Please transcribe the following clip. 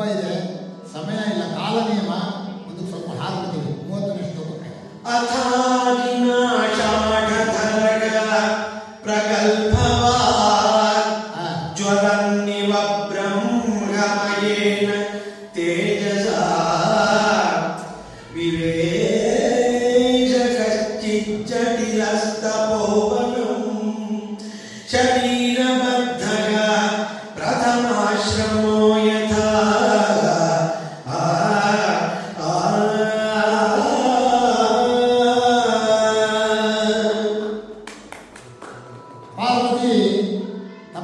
ತುಂಬ ಇದೆ ಸಮಯ ಇಲ್ಲ ಕಾಲ ನಿಯಮ ಒಂದು ಸ್ವಲ್ಪ ಹಾರ್ಬಿಟ್ಟಿದೆ ಮೂವತ್ತನೇ ಶ್ಲೋಕ ಅಥಾಡಿನಾಷಾಢಧರಗ ಪ್ರಗಲ್ಭವಾನ್ ಜ್ವಲನ್ನಿವ ಬ್ರಹ್ಮಮಯೇನ ತೇಜಸ ವಿವೇಶ ಕಚ್ಚಿಚ್ಚಟಿಲಸ್ತಪೋವನಂ ಶರೀರಬದ್ಧಗ ಪ್ರಥಮಾಶ್ರಮ Fala de mim. Tá